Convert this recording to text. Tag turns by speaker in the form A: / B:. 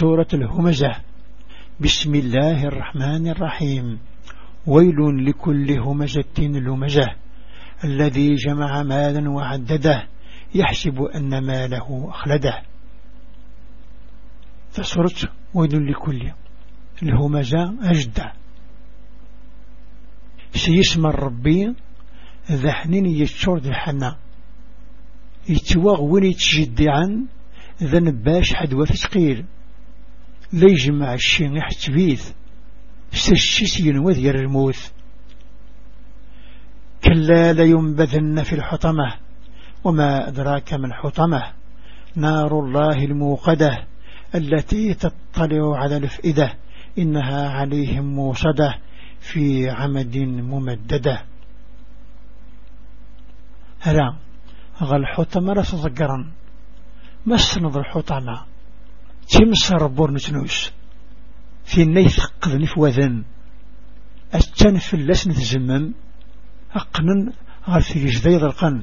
A: سورة الهمزة. بسم الله الرحمن الرحيم. ويل لكل همزة لمزة. الذي جمع مالا وعدده يحسب أن ماله أخلده. فسورة ويل لكل الهمزة أجدع سيسمى الربي ذحنين يتشور ذي حنا. يتواغ وين يتجدي عن ذا نباش حدوة ثقيل لا يجمع الشيء يحتبيث سشيس ينوذ الموت كلا لينبذن في الحطمة وما أدراك من حطمة نار الله الموقدة التي تطلع على الأفئدة إنها عليهم موصدة في عمد ممددة. هلا غل حطمة رسضقرا مسند الحطمة تمس ربور نتنوس في النيث قذن في وذن. أستنف اللسن تزمم أقنن غير في جديد القن.